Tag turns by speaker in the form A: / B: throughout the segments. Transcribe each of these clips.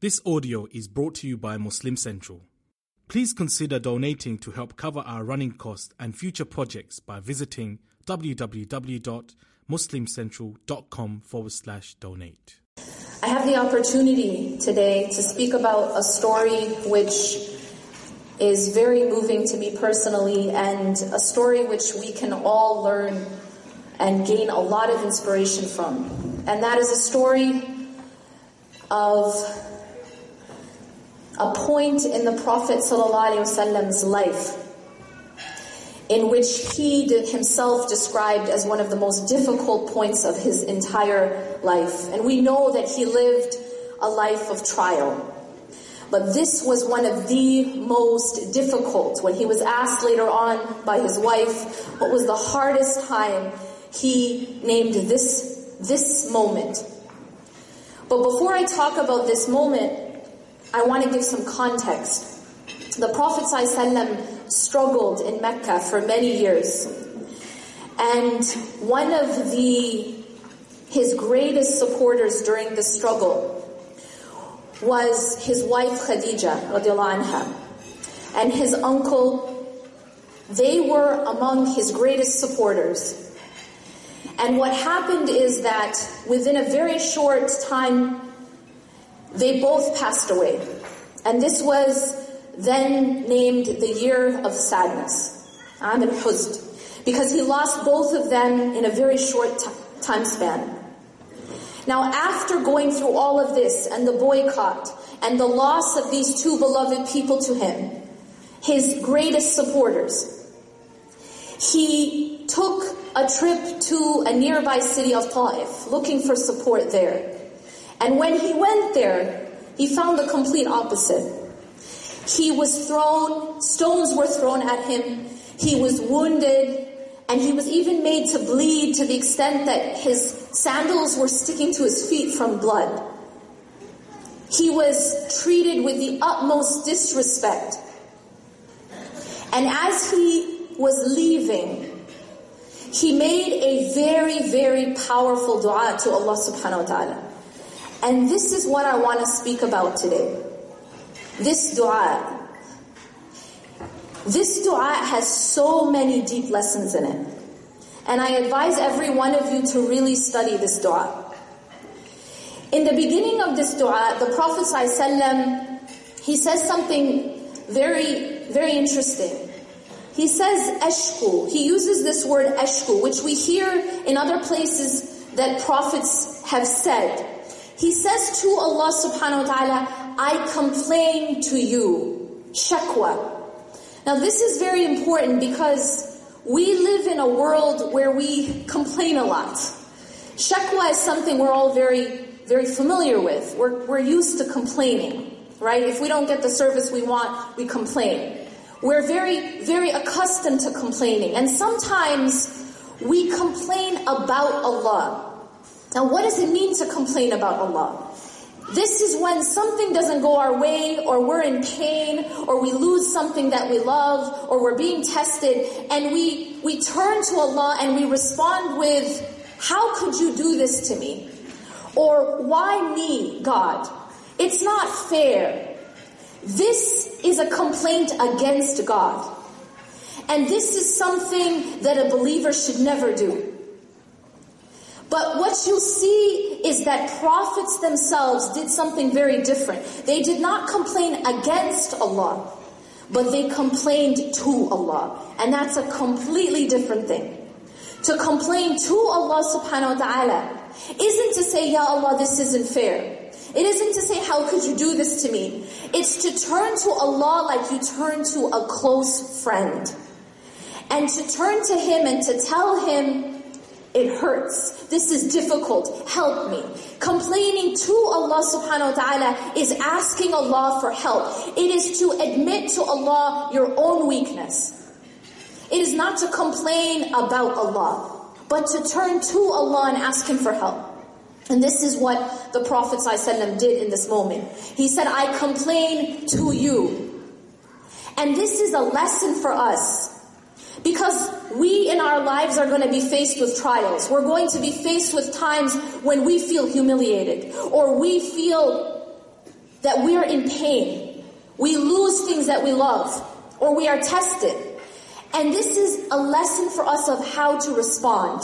A: This audio is brought to you by Muslim Central. Please consider donating to help cover our running costs and future projects by visiting www.muslimcentral.com forward slash donate.
B: I have the opportunity today to speak about a story which is very moving to me personally and a story which we can all learn and gain a lot of inspiration from. And that is a story of a point in the Prophet ﷺ's life in which he himself described as one of the most difficult points of his entire life. And we know that he lived a life of trial. But this was one of the most difficult. When he was asked later on by his wife what was the hardest time, he named this, this moment. But before I talk about this moment, I want to give some context. The Prophet ﷺ struggled in Mecca for many years. And one of the his greatest supporters during the struggle was his wife Khadija anha, and his uncle. They were among his greatest supporters. And what happened is that within a very short time, they both passed away. And this was then named the year of sadness, Am al-Huzn, because he lost both of them in a very short t- time span. Now after going through all of this and the boycott and the loss of these two beloved people to him, his greatest supporters, he took a trip to a nearby city of Ta'if, looking for support there. And when he went there, he found the complete opposite. He was thrown, stones were thrown at him, he was wounded, and he was even made to bleed to the extent that his sandals were sticking to his feet from blood. He was treated with the utmost disrespect. And as he was leaving, he made a very, very powerful dua to Allah subhanahu wa ta'ala. And this is what I want to speak about today. This dua. This dua has so many deep lessons in it. And I advise every one of you to really study this dua. In the beginning of this dua, the Prophet ﷺ, he says something very, very interesting. He says ashku. He uses this word ashku, which we hear in other places that prophets have said. He says to Allah subhanahu wa ta'ala, I complain to you. Shakwa. Now this is very important because we live in a world where we complain a lot. Shakwa is something we're all very, very familiar with. We're, we're used to complaining, right? If we don't get the service we want, we complain. We're very, very accustomed to complaining. And sometimes we complain about Allah. Now what does it mean to complain about Allah? This is when something doesn't go our way, or we're in pain, or we lose something that we love, or we're being tested, and we, we turn to Allah and we respond with, how could you do this to me? Or, why me, God? It's not fair. This is a complaint against God. And this is something that a believer should never do. But what you see is that prophets themselves did something very different. They did not complain against Allah, but they complained to Allah. And that's a completely different thing. To complain to Allah subhanahu wa ta'ala isn't to say, Ya Allah, this isn't fair. It isn't to say, how could you do this to me? It's to turn to Allah like you turn to a close friend. And to turn to Him and to tell Him, it hurts. This is difficult. Help me. Complaining to Allah subhanahu wa ta'ala is asking Allah for help. It is to admit to Allah your own weakness. It is not to complain about Allah, but to turn to Allah and ask Him for help. And this is what the Prophet ﷺ did in this moment. He said, I complain to you. And this is a lesson for us. Because we in our lives are going to be faced with trials. We're going to be faced with times when we feel humiliated or we feel that we are in pain. We lose things that we love, or we are tested. And this is a lesson for us of how to respond.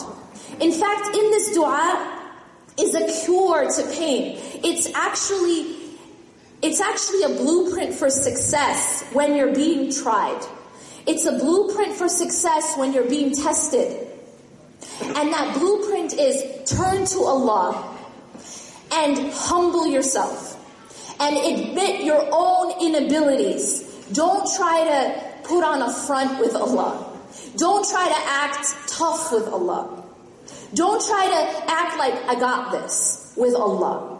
B: In fact, in this dua is a cure to pain. It's actually, it's actually a blueprint for success when you're being tried. It's a blueprint for success when you're being tested. And that blueprint is turn to Allah and humble yourself and admit your own inabilities. Don't try to put on a front with Allah. Don't try to act tough with Allah. Don't try to act like I got this with Allah.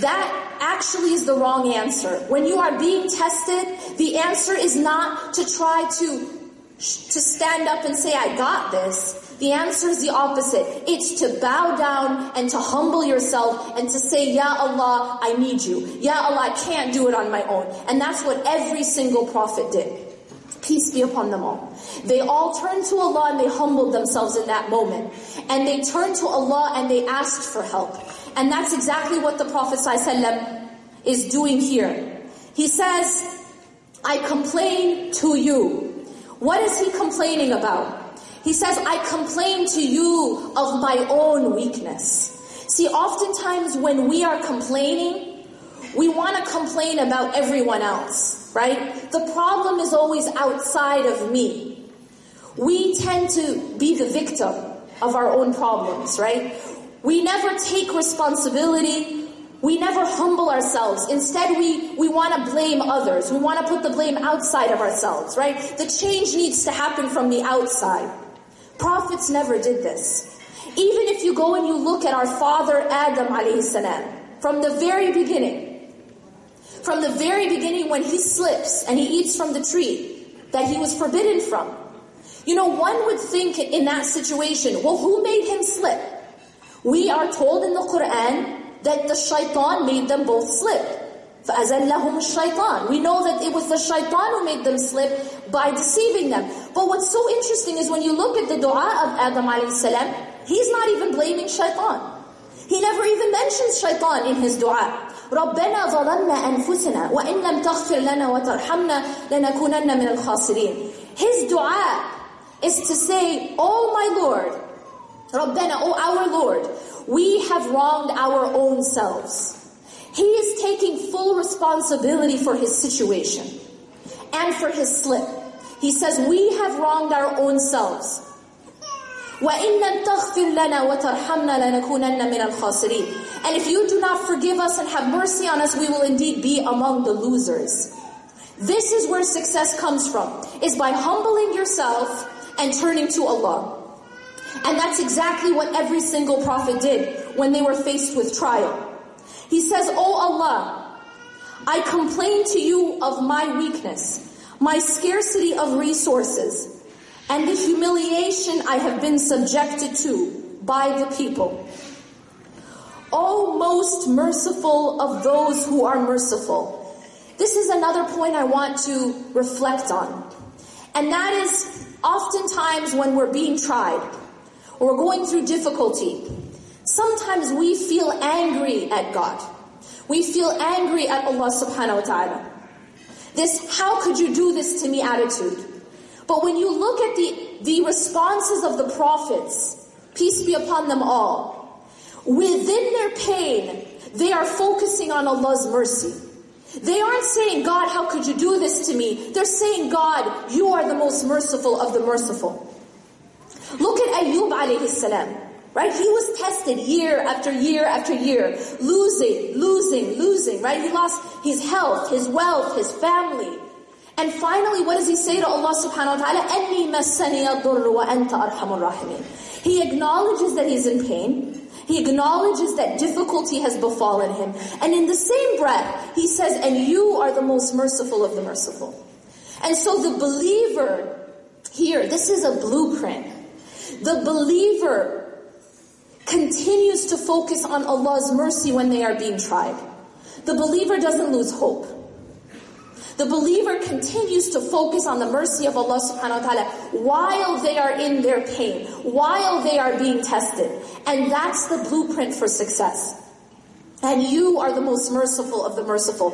B: That actually is the wrong answer. When you are being tested, the answer is not to try to to stand up and say, I got this. The answer is the opposite. It's to bow down and to humble yourself and to say, Ya Allah, I need you. Ya Allah, I can't do it on my own. And that's what every single prophet did. Peace be upon them all. They all turned to Allah and they humbled themselves in that moment. And they turned to Allah and they asked for help. And that's exactly what the Prophet ﷺ is doing here. He says, I complain to you. What is he complaining about? He says, I complain to you of my own weakness. See, oftentimes when we are complaining, we want to complain about everyone else, right? The problem is always outside of me. We tend to be the victim of our own problems, right? We never take responsibility. We never humble ourselves. Instead, we, we want to blame others. We want to put the blame outside of ourselves, right? The change needs to happen from the outside. Prophets never did this. Even if you go and you look at our father Adam alayhi salam, from the very beginning, from the very beginning when he slips and he eats from the tree that he was forbidden from. You know, one would think in that situation, well, who made him slip? We are told in the Quran that the shaitan made them both slip. فَأَزَلَّهُمُ الشَّيْطَانِ We know that it was the shaitan who made them slip by deceiving them. But what's so interesting is when you look at the dua of Adam a.s., he's not even blaming shaitan. He never even mentions shaitan in his dua. ربنا ظلمنا أنفسنا وإن لم تغفر لنا وترحمنا لنكونن من الخاسرين. His dua is to say, Oh my Lord, ربنا, Oh our Lord, we have wronged our own selves. He is taking full responsibility for his situation and for his slip. He says, we have wronged our own selves. وَإِن لَمْ تَغْفِرْ لَنَا وَتَرْحَمْنَا لَنَكُونَنَّ مِنَ الْخَاسِرِينَ And if you do not forgive us and have mercy on us, we will indeed be among the losers. This is where success comes from, is by humbling yourself and turning to Allah. And that's exactly what every single prophet did when they were faced with trial. He says, Oh Allah, I complain to you of my weakness, my scarcity of resources, and the humiliation I have been subjected to by the people. O most merciful of those who are merciful. This is another point I want to reflect on. And that is oftentimes when we're being tried or we're going through difficulty, Sometimes we feel angry at God. We feel angry at Allah subhanahu wa ta'ala. This, how could you do this to me attitude. But when you look at the, the responses of the prophets, peace be upon them all, within their pain, they are focusing on Allah's mercy. They aren't saying, God, how could you do this to me? They're saying, God, you are the most merciful of the merciful. Look at Ayyub alayhi salam. Right? He was tested year after year after year, losing, losing, losing, right? He lost his health, his wealth, his family. And finally, what does he say to Allah subhanahu wa ta'ala? أَنِّي مَسَّنِيَ الضُّرُّ وَأَنْتَ أَرْحَمُ الرَّاحِمِينَ He acknowledges that he's in pain. He acknowledges that difficulty has befallen him. And in the same breath, he says, and you are the most merciful of the merciful. And so the believer here, this is a blueprint. the believer continues to focus on Allah's mercy when they are being tried. The believer doesn't lose hope. The believer continues to focus on the mercy of Allah subhanahu wa ta'ala while they are in their pain, while they are being tested. And that's the blueprint for success. And you are the most merciful of the merciful.